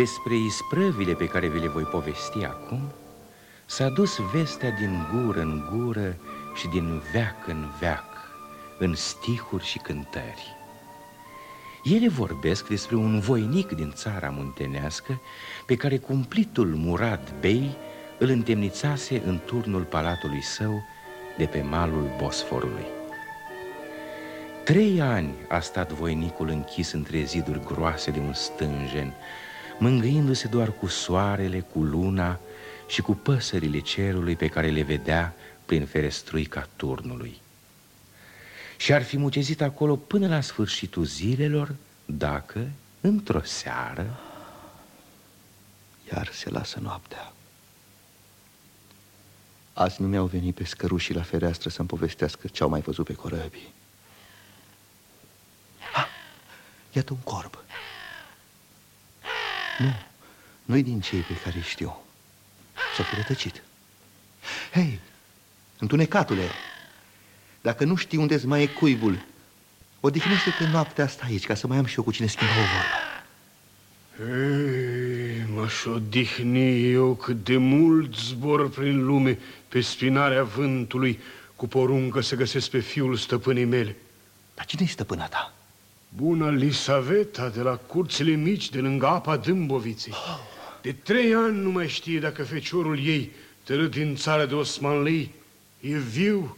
Despre isprăvile pe care vi le voi povesti acum S-a dus vestea din gură în gură și din veac în veac În stihuri și cântări. Ele vorbesc despre un voinic din țara muntenească Pe care cumplitul Murad Bey îl întemnițase în turnul palatului său de pe malul Bosforului. Trei ani a stat voinicul închis între ziduri groase de un stânjen Mângâindu-se doar cu soarele, cu luna și cu păsările cerului pe care le vedea prin ferestruica turnului și ar fi mucezit acolo până la sfârșitul zilelor dacă, într-o seară... Iar se lasă noaptea. Azi nu mi-au venit pe scărușii la fereastră să-mi povestească ce-au mai văzut pe corăbii. Ha! Iată un corb. Nu, nu-i din cei pe care știu. S-a fi rătăcit. Hei, întunecatule, dacă nu știi unde-ți mai e cuibul, odihnește-te noaptea asta aici, ca să mai am și eu cu cine schimba o vorbă. Ei, m-aș odihni eu cât de mult zbor prin lume pe spinarea vântului cu poruncă să găsesc pe fiul stăpânii mele. Dar cine e stăpâna ta? Buna Lisaveta de la curțile mici de lângă apa Dâmboviței. De trei ani nu mai știe dacă feciorul ei, tărât din țara de Osmanlii, e viu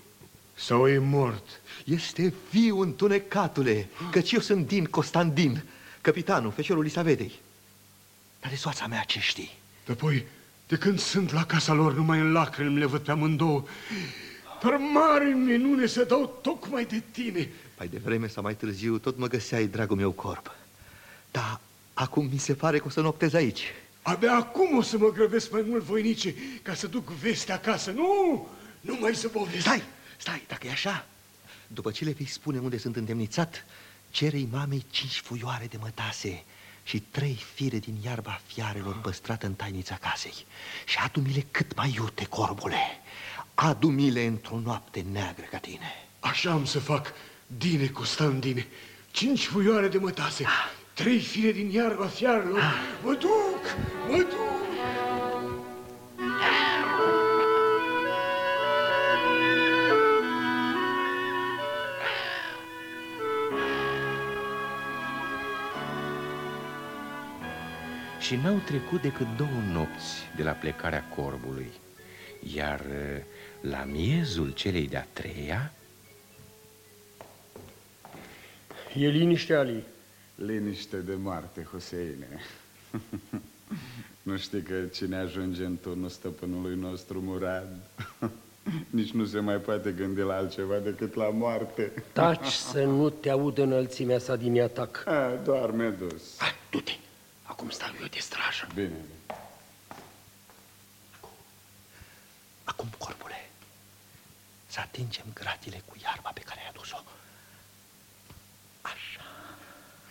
sau e mort? Este viu, întunecatule, căci eu sunt din Costandin, capitanul, feciorul Lisavedei. Dar de soața mea ce știi? Dar apoi, de când sunt la casa lor, numai în lacrimi le văd pe amândouă. Dar mare minune să dau tocmai de tine. Mai devreme sau mai târziu, tot mă găseai, dragul meu corp. Dar acum mi se pare că o să noptez aici. Abia acum o să mă grăbesc mai mult, voinice, ca să duc veste acasă. Nu, nu mai să povesti. Stai! Stai, dacă e așa, după ce le vei spune unde sunt îndemnițat, cere mamei cinci fuioare de mătase și trei fire din iarba fiarelor păstrată în tainița casei. Și adu-mi-le cât mai iute, corbule. Adu-mi-le într-o noapte neagră ca tine. Așa am să fac, Dine Costandine. Cinci fuioare de mătase, ah. trei fire din iarba fiarelor. Ah. Mă duc, mă duc. Și n-au trecut decât două nopți de la plecarea corbului Iar uh, la miezul celei de-a treia E liniște, Ali Liniște de moarte, Huseine Nu știi că cine ajunge în turnul stăpânului nostru Murad Nici nu se mai poate gândi la altceva decât la moarte Taci să nu te aud înălțimea sa din atac A, Doar mi-a dus Du-te Acum stau eu de strajă. Bine. Acum, corbule, să atingem gratile cu iarba pe care ai adus-o.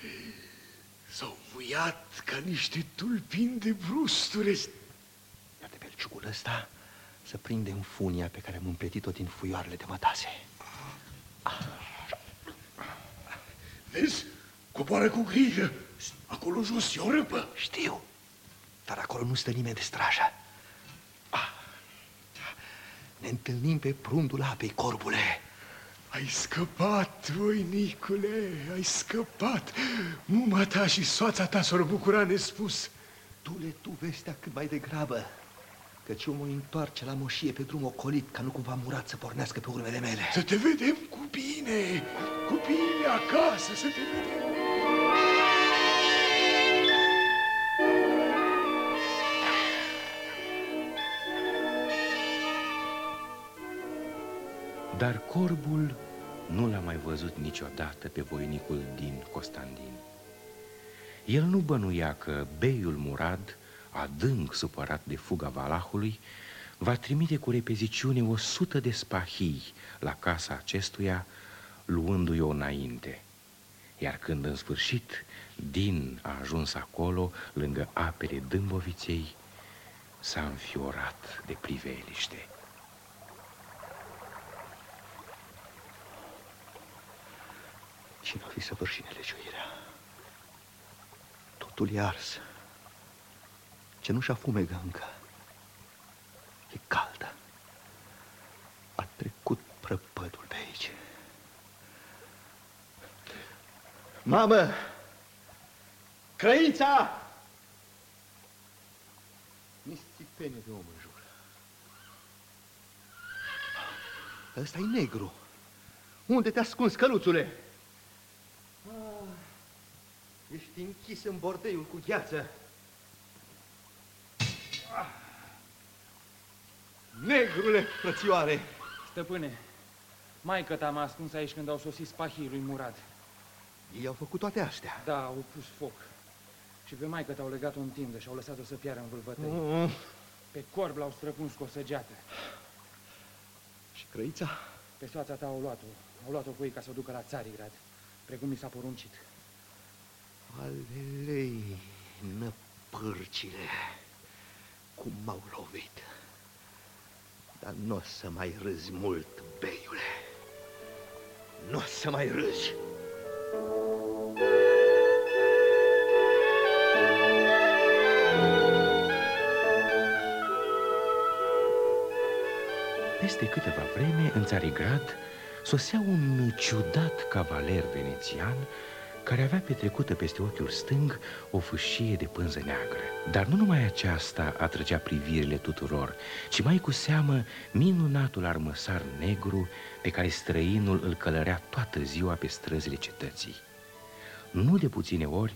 Așa. S-au muiat ca niște tulpini de brusture. Iar de belciugul ăsta să prindem funia pe care am împletit-o din fuioarele de mătase. Vezi? Coboară cu grijă. Acolo jos e o râpă. Știu, dar acolo nu stă nimeni de strajă. Ah. Ne întâlnim pe prundul apei, corbule. Ai scăpat, voinicule, ai scăpat. Muma ta și soața ta s-au bucura nespus. Tu le tu vestea cât mai degrabă, căci eu mă întoarce la moșie pe drum ocolit, ca nu cumva murat să pornească pe urmele mele. Să te vedem cu bine, cu bine acasă, să te vedem. Dar corbul nu l-a mai văzut niciodată pe voinicul din Costandin. El nu bănuia că beiul Murad, adânc supărat de fuga Valahului, va trimite cu repeziciune o sută de spahii la casa acestuia, luându-i o înainte. Iar când în sfârșit Din a ajuns acolo, lângă apele Dâmboviței, s-a înfiorat de priveliște. Și nu fi săvârșit nelegiuirea. Totul e ars Cenușa fumegă încă. E caldă. A trecut prăpădul pe aici. Mamă! Crăița! Nici țipene de om în jur. ăsta e negru. Unde te-a ascuns, căluțule? Ah, ești închis în bordeiul cu gheață. Ah. Negrule, frățioare! Stăpâne, maică ta m-a ascuns aici când au sosit spahii lui Murad. Ei au făcut toate astea. Da, au pus foc. Și pe maică t-au legat-o în tindă și au lăsat-o să piară în vâlvătăi. Mm. Pe corb l-au străpuns cu o săgeată. Și crăița? Pe soața ta au luat-o. Au luat-o cu ei ca să o ducă la Țarigrad, precum mi s-a poruncit. Alelei, năpârcile, cum m-au lovit. Dar nu o să mai râzi mult, beiule. Nu o să mai râzi. Peste câteva vreme, în Țarigrad, sosea un ciudat cavaler venețian care avea petrecută peste ochiul stâng o fâșie de pânză neagră. Dar nu numai aceasta atrăgea privirile tuturor, ci mai cu seamă minunatul armăsar negru pe care străinul îl călărea toată ziua pe străzile cetății. Nu de puține ori,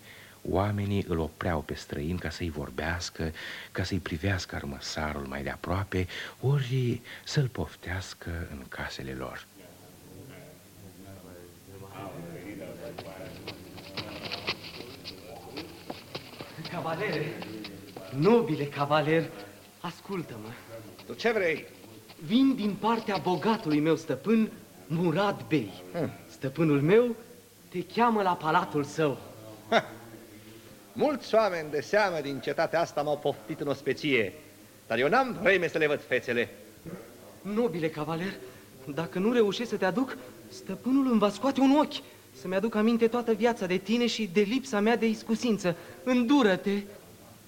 oamenii îl opreau pe străin ca să-i vorbească, ca să-i privească armăsarul mai de aproape, ori să-l poftească în casele lor. Cavalere, nobile cavaler, ascultă-mă. Tu ce vrei? Vin din partea bogatului meu stăpân, Murad Bey. Hm. Stăpânul meu te cheamă la palatul său. Ha. Mulți oameni de seamă din cetatea asta m-au poftit în ospeție, dar eu n-am vreme să le văd fețele. Nobile cavaler, dacă nu reușesc să te aduc, stăpânul îmi va scoate un ochi. Să-mi aduc aminte toată viața de tine și de lipsa mea de iscusință. Îndură-te!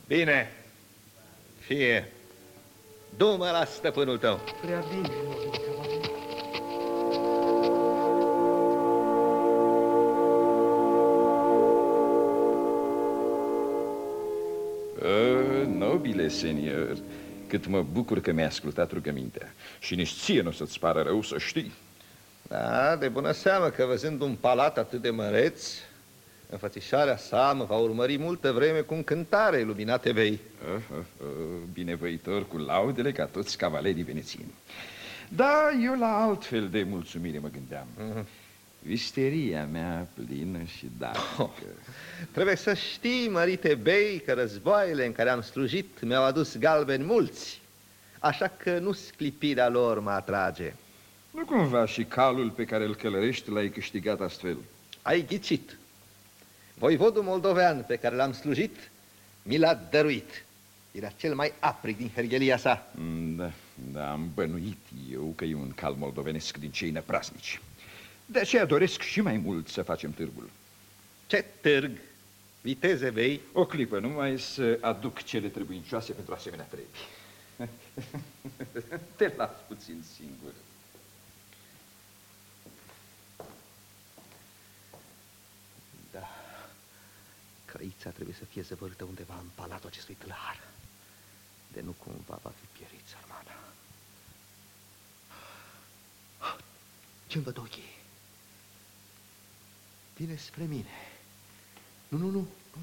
Bine, fie. Du-mă la stăpânul tău. Prea bine, nobile cavaler. O, nobile senior, cât mă bucur că mi-ai ascultat rugămintea. Și nici ție nu o să-ți pară rău să știi. Da, de bună seamă că văzând un palat atât de măreț, înfățișarea sa mă va urmări multă vreme cu încântare, iluminate vei. Oh, oh, oh, binevoitor cu laudele ca toți cavalerii venețieni. Da, eu la altfel de mulțumire mă gândeam. Mhm. Visteria mea plină și datică. Oh, trebuie să știi, mărite bei, că războaiele în care am slujit mi-au adus galbeni mulți, așa că nu sclipirea lor mă atrage. Nu cumva și calul pe care îl călărești l-ai câștigat astfel? Ai ghicit. Voivodul moldovean pe care l-am slujit mi l-a dăruit. Era cel mai aprig din hergelia sa. Mm, Da, da, am bănuit eu că e un cal moldovenesc din cei năprasnici. De aceea doresc și mai mult să facem târgul. Ce târg! Viteze vei, O clipă numai să aduc cele trebuincioase pentru asemenea trebi. Te las puțin singur. Crăița trebuie să fie zăvărită undeva în palatul acestui tâlhar. De nu cumva va fi pierit sărmana. Ce-mi văd ochii? Vine spre mine. Nu, nu, nu, nu,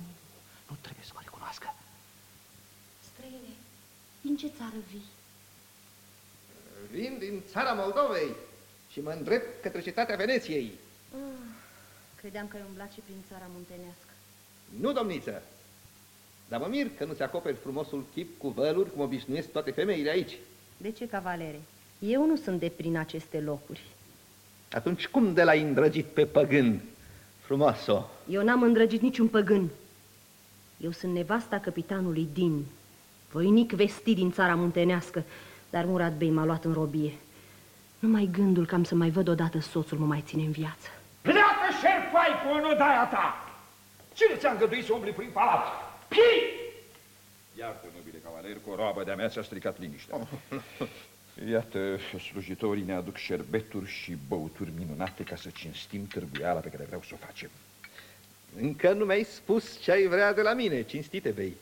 nu trebuie să mă recunoască. Străine, din ce țară vii? Vin din țara Moldovei și mă îndrept către cetatea Veneției. Ah, credeam că ai umblat și prin țara muntenească. Nu, domniță, dar mă mir că nu-ți acoperi frumosul chip cu văluri cum obișnuiesc toate femeile aici. De ce, cavalere? Eu nu sunt de prin aceste locuri. Atunci cum de l-ai îndrăgit pe păgân, frumoasă? Eu n-am îndrăgit niciun păgân. Eu sunt nevasta capitanului Din, voinic vestit din țara muntenească, dar Murat Bey m-a luat în robie. Numai gândul că am să mai văd odată soțul mă mai ține în viață. Pleacă, șerpai, cu onodaia ta! Cine ți-a îngăduit să umbli prin palat? Chi! Iartă, nobile cavaler, cu o roabă de-a mea ți-a stricat liniștea. Iată, slujitorii ne aduc șerbeturi și băuturi minunate ca să cinstim târguiala pe care vreau să o facem. Încă nu mi-ai spus ce ai vrea de la mine, cinstite vei.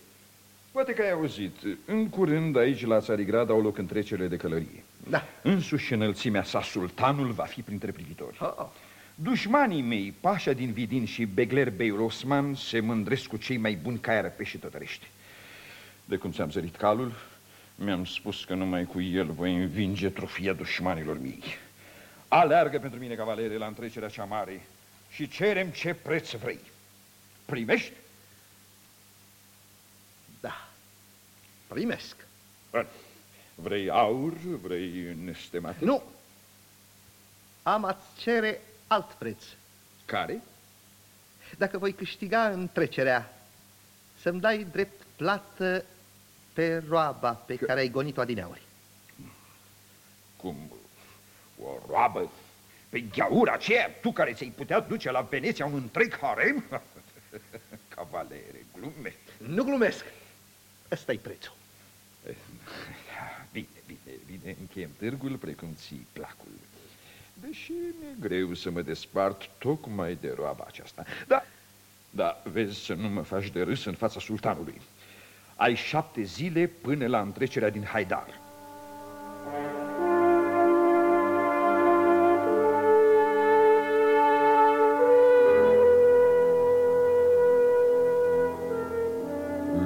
Poate că ai auzit, în curând aici la Țarigrad au loc întrecerile de călărie. Da. Însuși înălțimea sa, sultanul va fi printre privitori. Oh. Dușmanii mei, Pașa din Vidin și Begler Beiul Osman, se mândresc cu cei mai buni cai răpești și tătărești. De cum ți-am zărit calul, mi-am spus că numai cu el voi învinge trofia dușmanilor mei. Aleargă pentru mine, cavalere, la întrecerea cea mare și cerem ce preț vrei. Primești? Da, primesc. Bun. Vrei aur, vrei nestemat? Nu, am a-ți cere alt preț. Care? Dacă voi câștiga întrecerea, să-mi dai drept plată pe roaba pe care ai gonit-o adineauri. Cum? O roabă? Pe gheaura aceea, tu care ți-ai putea duce la Veneția un întreg harem? Cavalere, glume. Nu glumesc. Ăsta-i prețul. Bine, bine, bine, încheiem târgul precum ți placul. Deși mi-e greu să mă despart tocmai de roaba aceasta. Da, da, vezi să nu mă faci de râs în fața sultanului. Ai șapte zile până la întrecerea din Haidar.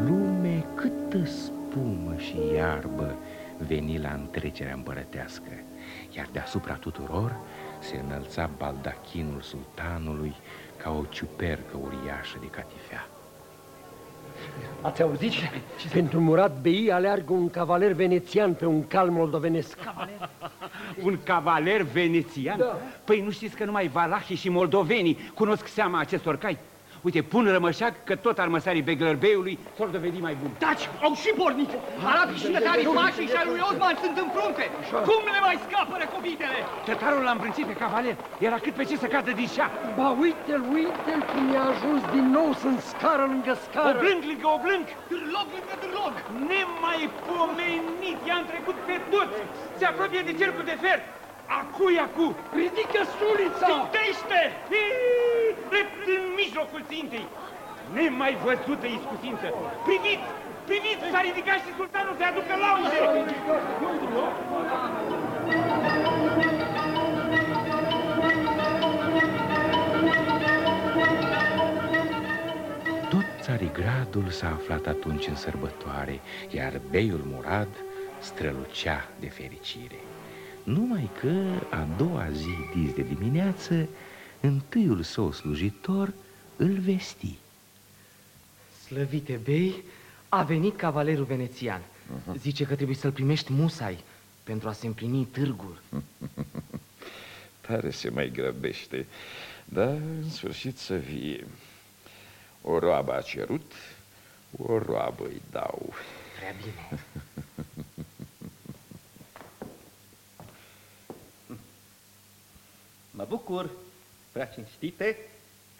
Lume câtă spumă și iarbă veni la întrecerea împărătească, iar deasupra tuturor se înălța baldachinul sultanului ca o ciupercă uriașă de catifea. Ați auzit? Pentru Murat Bey aleargă un cavaler venețian pe un cal moldovenesc. Un cavaler venețian? Da. Păi nu știți că numai valahii și moldovenii cunosc seama acestor cai? Uite, pun rămășac că tot armăsarii Beglărbeiului s-or dovedi mai buni. Taci, au și pornit! Arabii și tătarii pașii și al lui Osman sunt în frunte! Cum le mai scapă recovitele? Tătarul l-a îmbrâncit pe cavaler. Era cât pe ce să cadă din șa. Ba uite-l, uite-l cum i-a ajuns din nou sunt scară lângă scară. Oblânc lângă oblânc. Dârlog lângă dârlog! Nemaipomenit, i-a întrecut pe toți. Se apropie de cercul de fer. Acu, acu! Ridică sulița! Țintește! Hii, Drept în mijlocul țintei! Nemai văzută iscusință! Priviți! Priviți! S-a ridicat și sultanul să aducă laude! Tot Țarigradul s-a aflat atunci în sărbătoare, iar beiul Murad strălucea de fericire. Numai că a doua zi dis de dimineață, întâiul său slujitor îl vesti. Slăvite bei, a venit cavalerul venețian. Zice că trebuie să-l primești musai pentru a se împlini târgul. Tare se mai grăbește, dar în sfârșit să vie. O roabă a cerut, o roabă îi dau. Prea bine. Mă bucur, prea cinstite,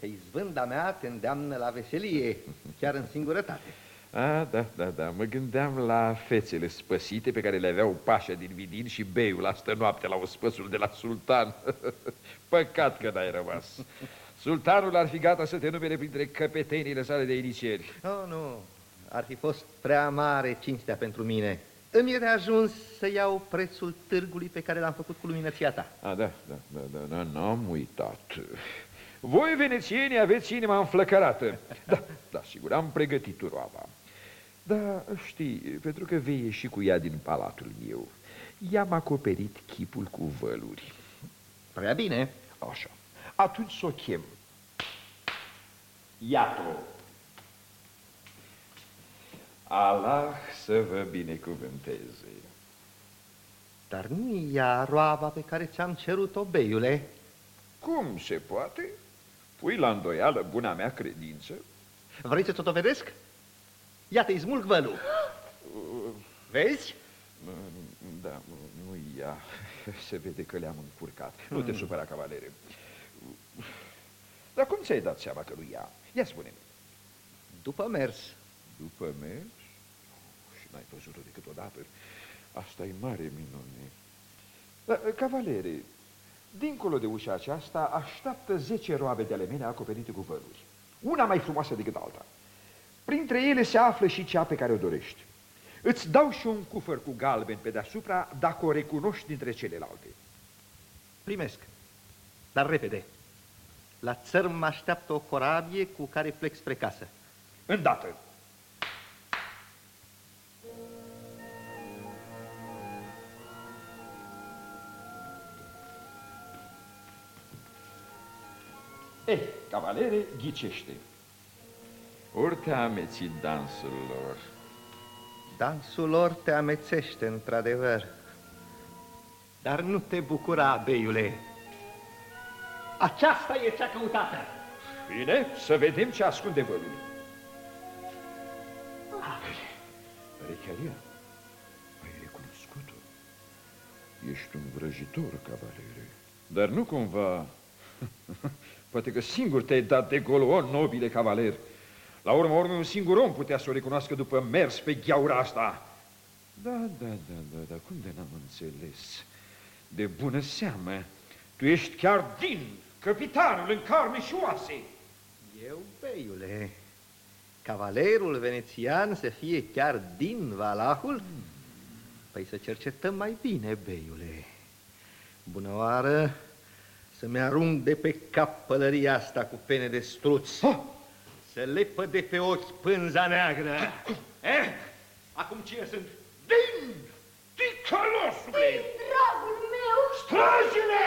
că izvânda mea te îndeamnă la veselie, chiar în singurătate. A, da, da, da, mă gândeam la fețele spăsite pe care le aveau Pașa din Vidin și Beiul astă noapte la ospățul de la sultan. Păcat că n-ai rămas. Sultanul ar fi gata să te numere printre căpetenile sale de inițieri. Oh, nu, ar fi fost prea mare cinstea pentru mine. Îmi era ajuns să iau prețul târgului pe care l-am făcut cu luminăția ta. A, da, da, da, da, da n-am uitat. Voi, venețienii, aveți inima înflăcărată. Da, da, sigur, am pregătit roaba. Da, știi, pentru că vei ieși cu ea din palatul meu, i-am acoperit chipul cu văluri. Prea bine. Așa. Atunci să o chem. Iată-o. Allah să vă binecuvânteze. Dar nu e ea roaba pe care ți-am cerut-o, beiule. Cum se poate? Pui la îndoială buna mea credință? Vrei să ți-o dovedesc? Iată-i smulg vălul. Vezi? Da, nu ea. Se vede că le-am încurcat. Nu te supăra, cavalere. Dar cum ți-ai dat seama că nu ea? Ia spune După mers. După mers? n-ai văzut-o decât odată. Asta e mare minune. Da, cavalere, dincolo de ușa aceasta așteaptă zece roabe de ale mele acoperite cu văluri. Una mai frumoasă decât alta. Printre ele se află și cea pe care o dorești. Îți dau și un cufăr cu galben pe deasupra dacă o recunoști dintre celelalte. Primesc, dar repede. La țărm mă așteaptă o corabie cu care plec spre casă. Îndată. Cavalere, ghicește. Ori te ameții dansul lor. Dansul lor te amețește, într-adevăr. Dar nu te bucura, beiule. Aceasta e cea căutată. Bine, să vedem ce ascunde vălul. Rechelia, ai recunoscut-o. Ești un vrăjitor, cavalere. Dar nu cumva... Poate că singur te-ai dat de gol, o nobile cavaler. La urmă, urmă, un singur om putea să o recunoască după mers pe gheaura asta. Da, da, da, da, da, cum de n-am înțeles? De bună seamă, tu ești chiar din capitanul în carne și oase. Eu, beiule, cavalerul venețian să fie chiar din Valahul? Păi să cercetăm mai bine, beiule. Bună oară, să-mi arunc de pe cap pălăria asta cu pene de struț. Oh! Să lepă de pe ochi pânza neagră. Eh? Acum cine sunt? Din! Ticălosule! Din, dragul meu! Străjile!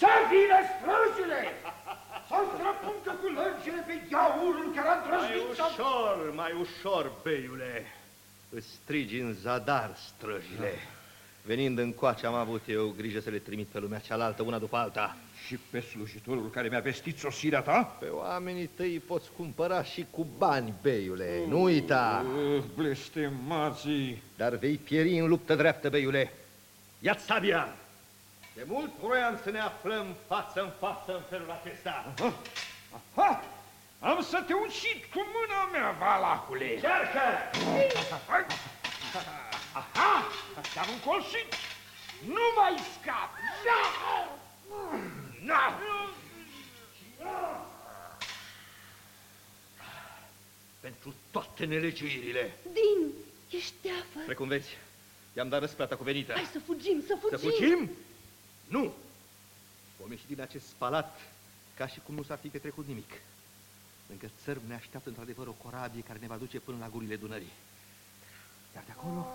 Să vină străjile! Să-l străpuncă cu lăncile pe iaurul care a Mai îndrăznit să... ușor, mai ușor, beiule. Îți strigi în zadar străjile. Venind în coace am avut eu grijă să le trimit pe lumea cealaltă, una după alta. Și pe slujitorul care mi-a vestit sosirea ta? Pe oamenii tăi poți cumpăra și cu bani, beiule, nu uita. Uh, blestemații! Dar vei pieri în luptă dreaptă, beiule. Ia-ți sabia! De mult vroiam să ne aflăm față în față în felul acesta. Aha! Aha! Am să te ucid cu mâna mea, valacule! Încearcă! Hai! Aha! Te-am încolțit! Nu mai scap! Da! Da! Pentru toate nelegiuirile. Din, ești teafă. Precum vezi, i-am dat răsplata cuvenită. Hai să fugim, să fugim. Să fugim? Nu! Vom ieși din acest palat ca și cum nu s-ar fi petrecut nimic. Lângă țărm ne așteaptă într-adevăr o corabie care ne va duce până la gurile Dunării. Iar de acolo...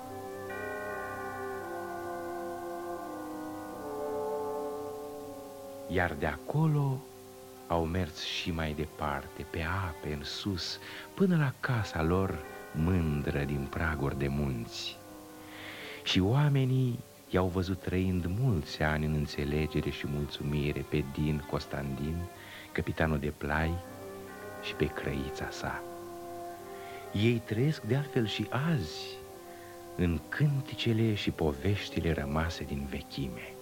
Iar de acolo au mers și mai departe, pe ape, în sus, până la casa lor mândră din praguri de munți. Și oamenii i-au văzut trăind mulți ani în înțelegere și mulțumire pe Din Costandin, capitanul de plai și pe crăița sa. Ei trăiesc de altfel și azi în cânticele și poveștile rămase din vechime.